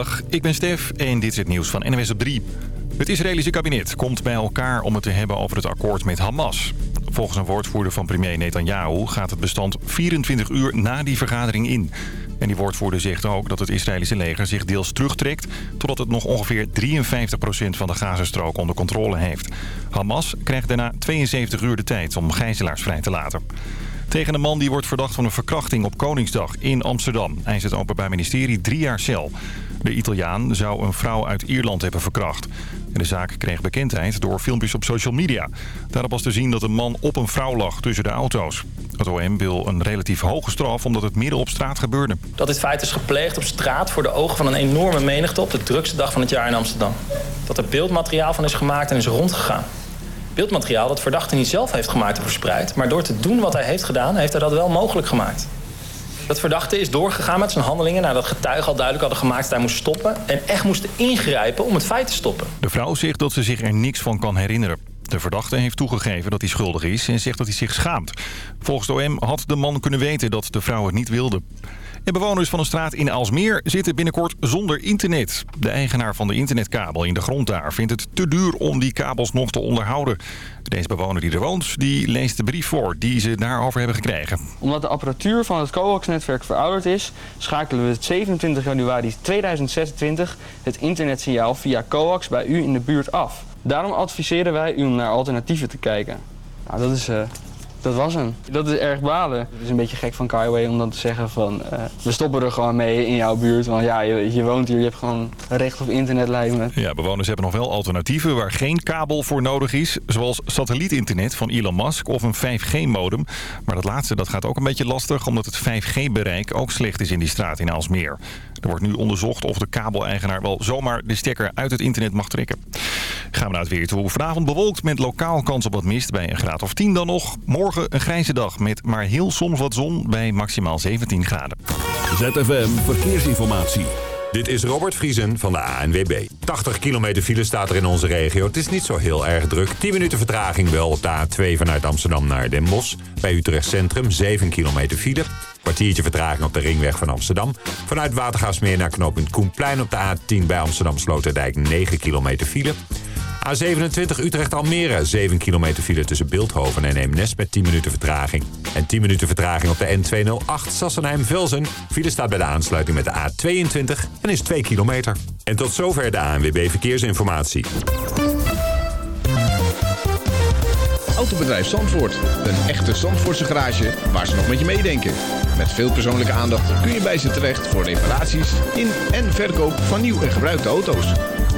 Dag, ik ben Stef en dit is het nieuws van NWS op 3. Het Israëlische kabinet komt bij elkaar om het te hebben over het akkoord met Hamas. Volgens een woordvoerder van premier Netanyahu gaat het bestand 24 uur na die vergadering in. En die woordvoerder zegt ook dat het Israëlische leger zich deels terugtrekt... totdat het nog ongeveer 53% van de Gazastrook onder controle heeft. Hamas krijgt daarna 72 uur de tijd om gijzelaars vrij te laten. Tegen een man die wordt verdacht van een verkrachting op Koningsdag in Amsterdam. Hij het Openbaar Ministerie drie jaar cel. De Italiaan zou een vrouw uit Ierland hebben verkracht. En de zaak kreeg bekendheid door filmpjes op social media. Daarop was te zien dat een man op een vrouw lag tussen de auto's. Het OM wil een relatief hoge straf omdat het midden op straat gebeurde. Dat dit feit is gepleegd op straat voor de ogen van een enorme menigte... op de drukste dag van het jaar in Amsterdam. Dat er beeldmateriaal van is gemaakt en is rondgegaan beeldmateriaal dat verdachte niet zelf heeft gemaakt of verspreid. Maar door te doen wat hij heeft gedaan, heeft hij dat wel mogelijk gemaakt. Dat verdachte is doorgegaan met zijn handelingen nadat getuigen al duidelijk hadden gemaakt dat hij moest stoppen. En echt moest ingrijpen om het feit te stoppen. De vrouw zegt dat ze zich er niks van kan herinneren. De verdachte heeft toegegeven dat hij schuldig is en zegt dat hij zich schaamt. Volgens de OM had de man kunnen weten dat de vrouw het niet wilde. En bewoners van een straat in Alsmeer zitten binnenkort zonder internet. De eigenaar van de internetkabel in de grond daar vindt het te duur om die kabels nog te onderhouden. Deze bewoner die er woont, die leest de brief voor die ze daarover hebben gekregen. Omdat de apparatuur van het coax-netwerk verouderd is... schakelen we het 27 januari 2026 het internetsignaal via coax bij u in de buurt af. Daarom adviseren wij u om naar alternatieven te kijken. Nou, dat is... Uh dat was hem. Dat is erg balen. Het is een beetje gek van Kaiway om dan te zeggen van... Uh, we stoppen er gewoon mee in jouw buurt. Want ja, je, je, woont hier, je hebt gewoon recht op internet lijkt me. Ja, bewoners hebben nog wel alternatieven waar geen kabel voor nodig is. Zoals satellietinternet van Elon Musk of een 5G-modem. Maar dat laatste dat gaat ook een beetje lastig... omdat het 5G-bereik ook slecht is in die straat in Aalsmeer. Er wordt nu onderzocht of de kabeleigenaar wel zomaar de stekker uit het internet mag trekken. Gaan we naar het weer toe. Vanavond bewolkt met lokaal kans op wat mist bij een graad of 10 dan nog. Morgen een grijze dag met maar heel soms wat zon bij maximaal 17 graden. ZFM Verkeersinformatie. Dit is Robert Vriesen van de ANWB. 80 kilometer file staat er in onze regio. Het is niet zo heel erg druk. 10 minuten vertraging wel op de A2 vanuit Amsterdam naar Den Bosch. Bij Utrecht Centrum 7 kilometer file. Kwartiertje vertraging op de ringweg van Amsterdam. Vanuit Watergaasmeer naar knooppunt Koenplein op de A10 bij Amsterdam Sloterdijk 9 kilometer file. A27 Utrecht-Almere, 7 kilometer file tussen Beeldhoven en Eemnes met 10 minuten vertraging. En 10 minuten vertraging op de N208 Sassenheim-Velzen. File staat bij de aansluiting met de A22 en is 2 kilometer. En tot zover de ANWB Verkeersinformatie. Autobedrijf Zandvoort. Een echte Zandvoortse garage waar ze nog met je meedenken. Met veel persoonlijke aandacht kun je bij ze terecht voor reparaties in en verkoop van nieuw en gebruikte auto's.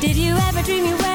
Did you ever dream you were?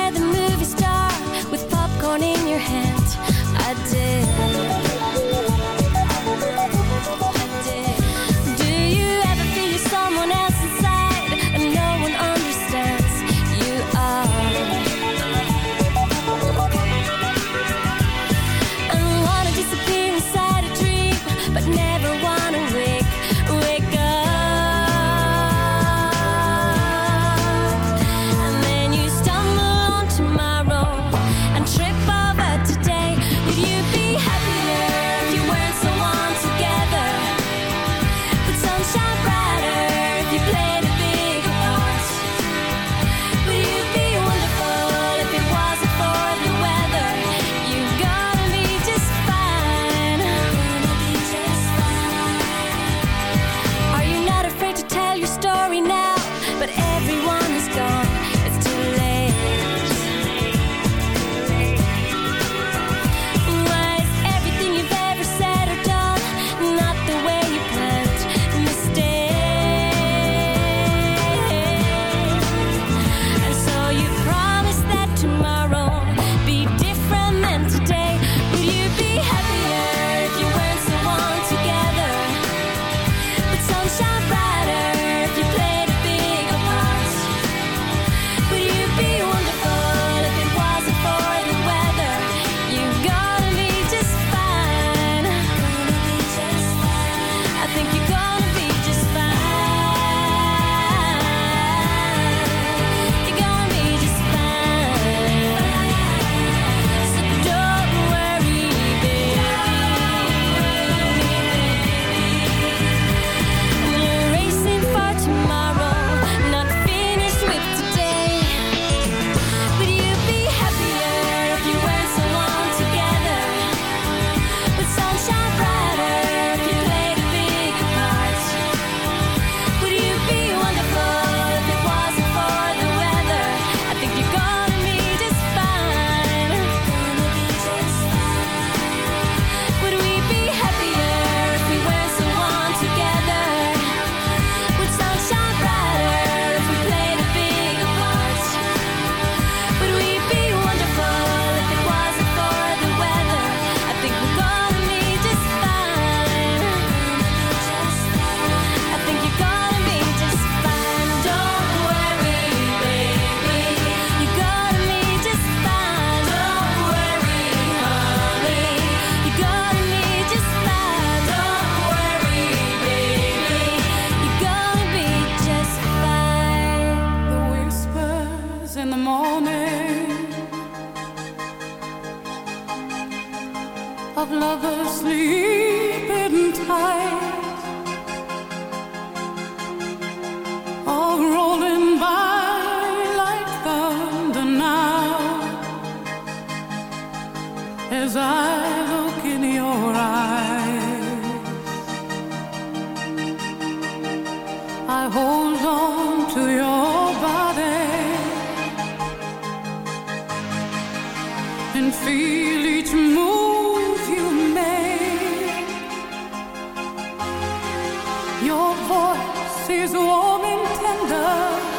Voice is warm and tender,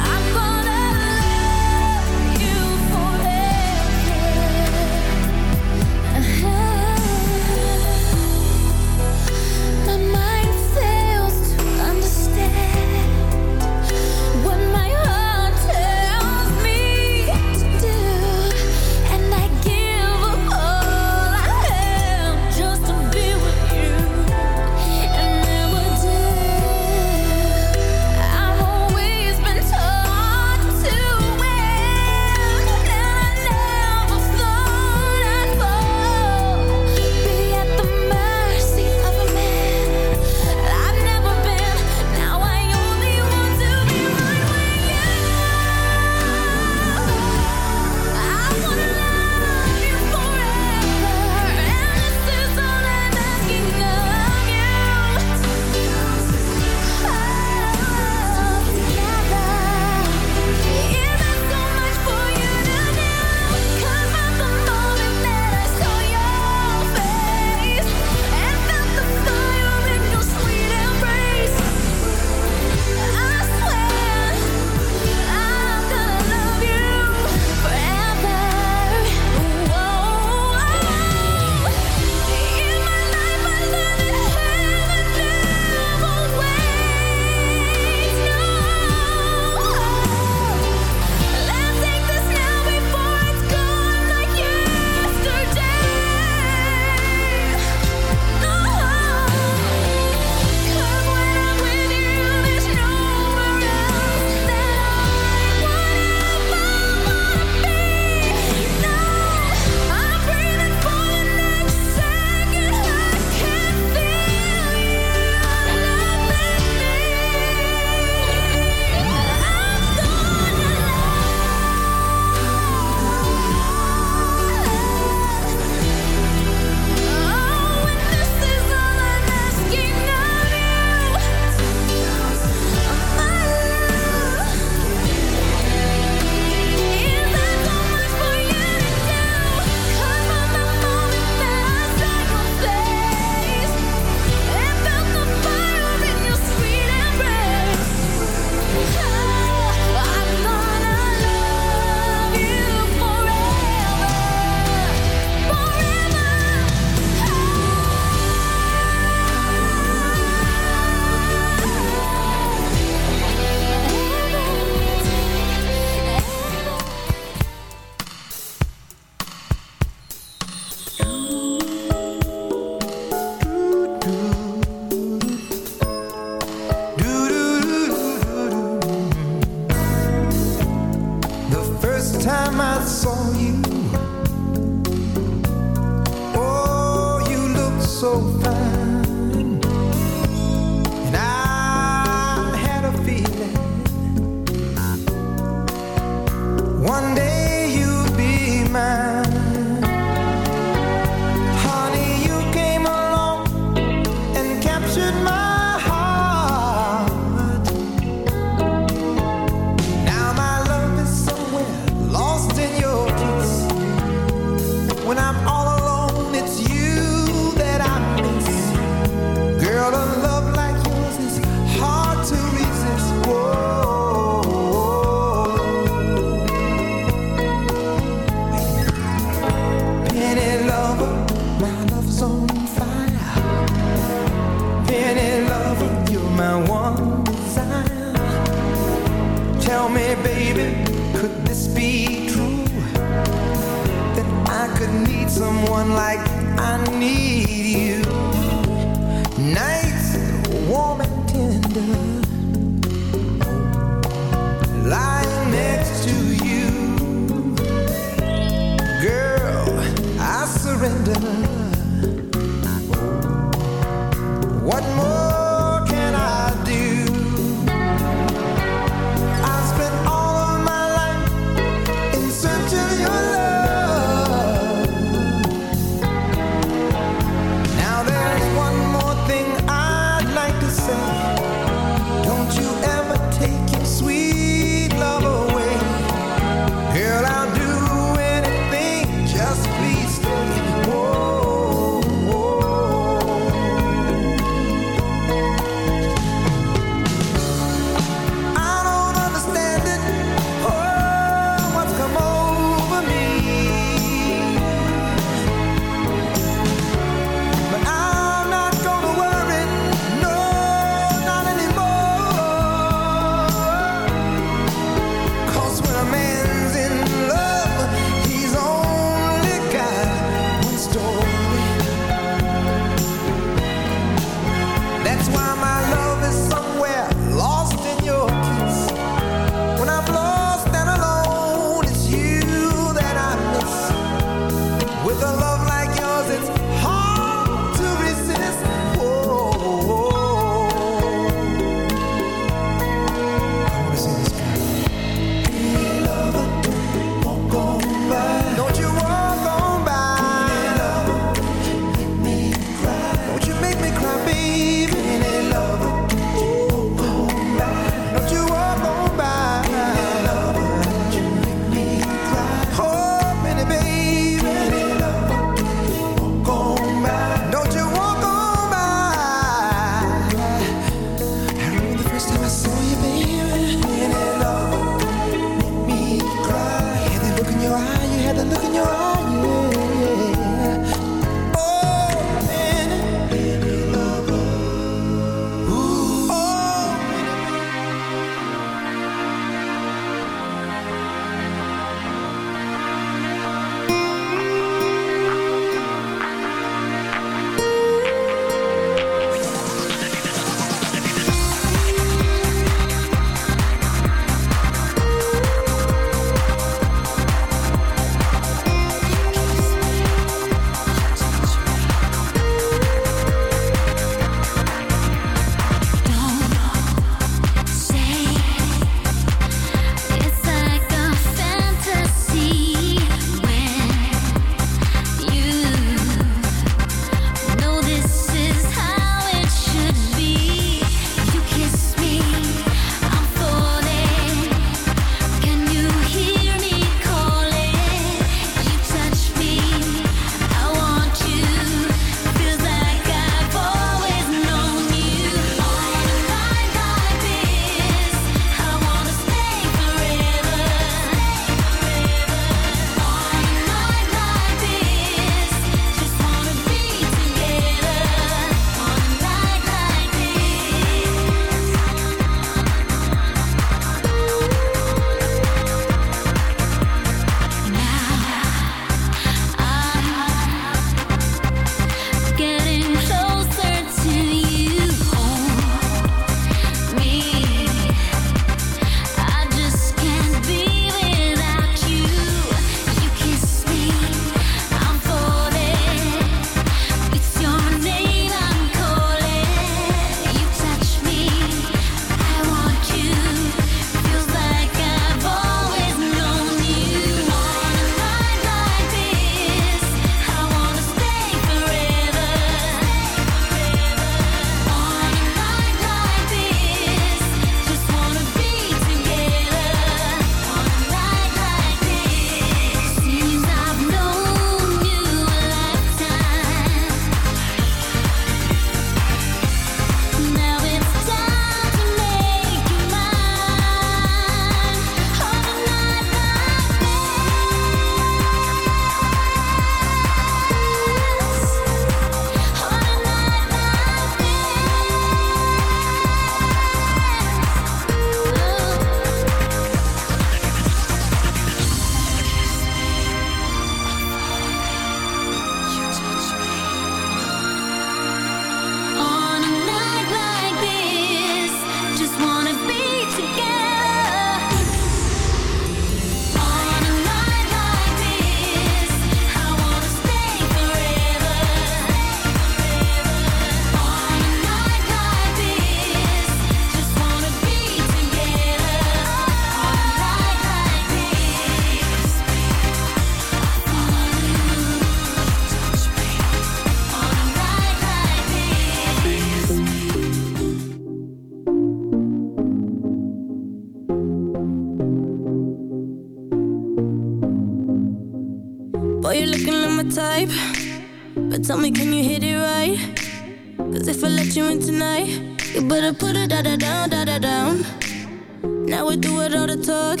talk.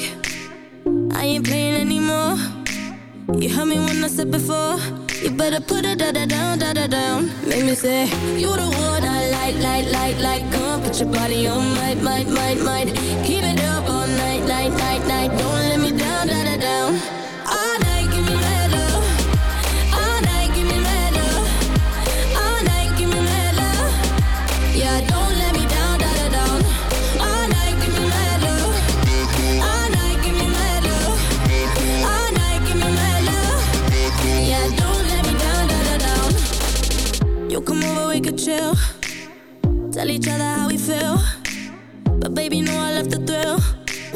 I ain't playing anymore. You heard me when I said before. You better put it da da down, da da down. Make me say, You the one I like, like, like, like. Come on, put your body on, might, might, might, might. Keep it up all night, night, night, night. Don't let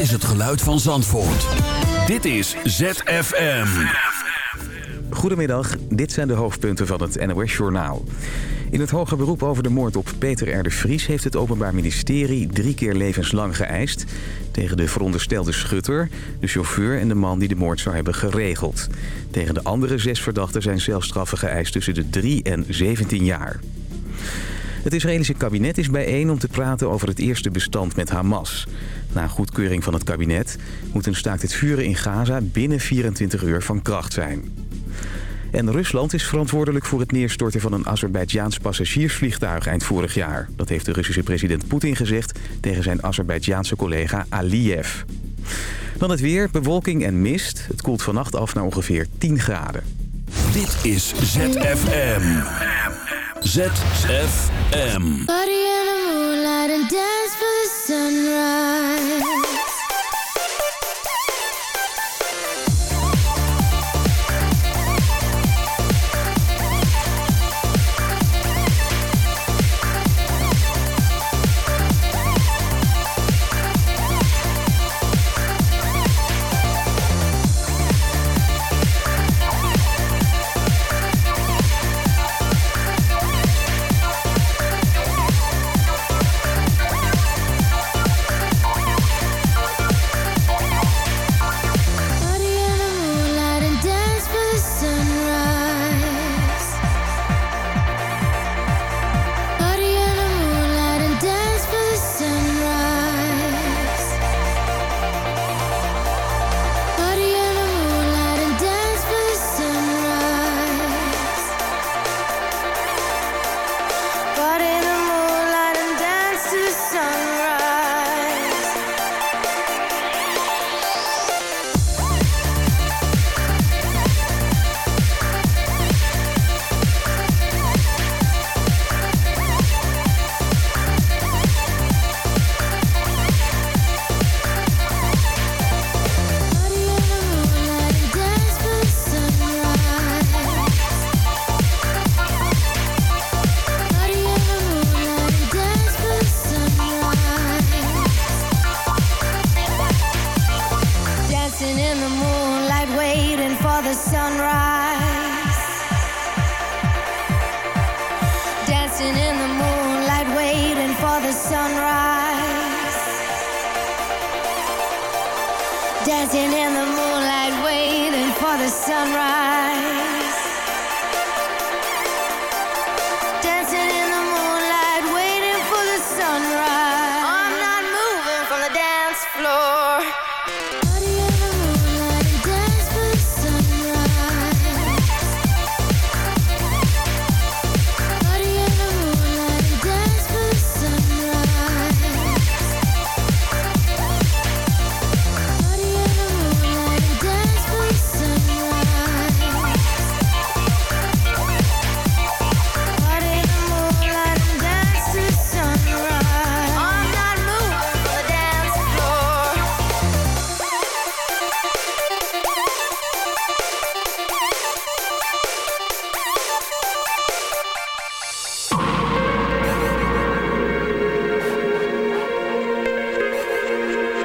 is het geluid van Zandvoort. Dit is ZFM. Goedemiddag, dit zijn de hoofdpunten van het NOS-journaal. In het hoger beroep over de moord op Peter R. Vries... heeft het Openbaar Ministerie drie keer levenslang geëist... tegen de veronderstelde schutter, de chauffeur en de man die de moord zou hebben geregeld. Tegen de andere zes verdachten zijn zelfstraffen geëist tussen de 3 en 17 jaar. Het Israëlische kabinet is bijeen om te praten over het eerste bestand met Hamas. Na goedkeuring van het kabinet moet een staakt het vuren in Gaza binnen 24 uur van kracht zijn. En Rusland is verantwoordelijk voor het neerstorten van een Azerbeidzjaans passagiersvliegtuig eind vorig jaar. Dat heeft de Russische president Poetin gezegd tegen zijn Azerbeidzjaanse collega Aliyev. Dan het weer, bewolking en mist. Het koelt vannacht af naar ongeveer 10 graden. Dit is ZFM. ZFM. Body in the moonlight and dance for the sunrise.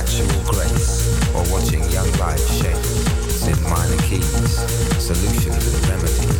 Natural grace or watching young life shape. In minor keys, solutions and remedies.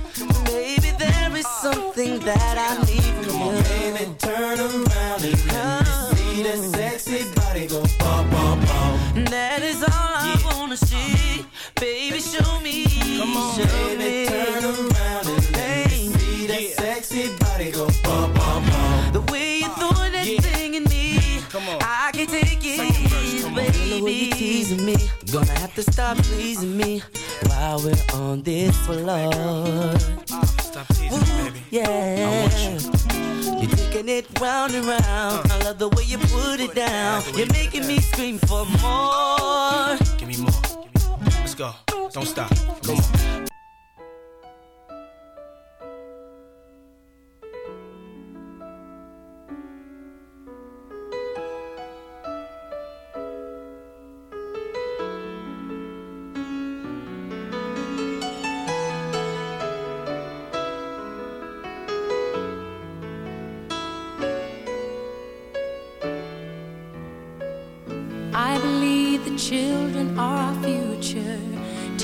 Maybe there is something that I need from Come on, you. baby, turn around and let me uh. see that sexy body go bum, bum, bum. That is all I wanna see. Baby, show me. Come on, show baby, me. turn around and let me see that sexy body go bum, bum, bum. Me, gonna have to stop pleasing me while we're on this floor. Stop teasing me, baby. Yeah. I want you. You're taking it round and round. I love the way you put it down. You're making me scream for more. Give me more. Let's go. Don't stop. Come on.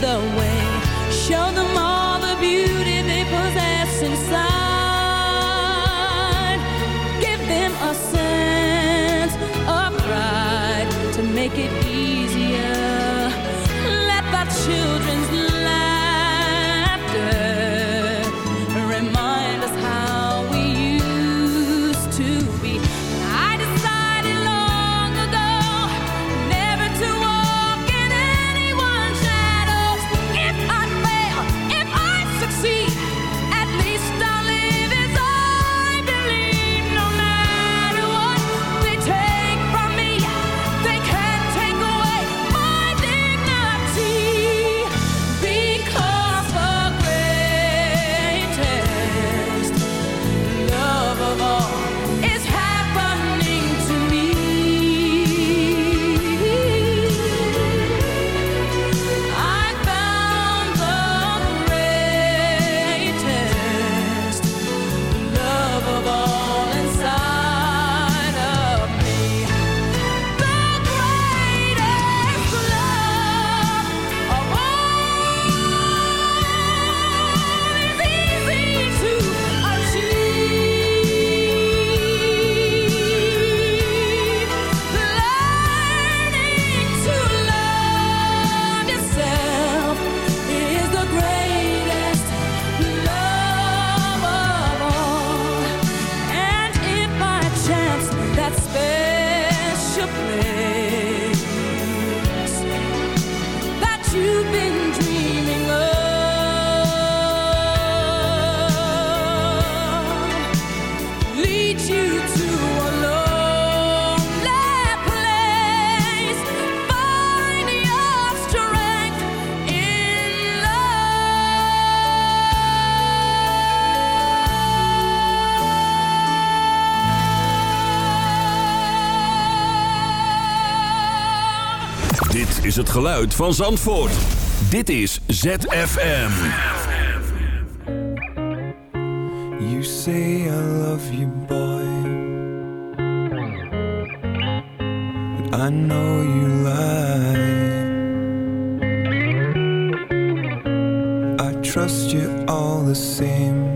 the way. Show them all the beauty het geluid van Zandvoort. Dit is ZFM. You say I love you, boy. But I know you lie. I trust you all the same.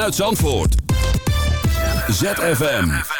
Vanuit Zandvoort. ZFM.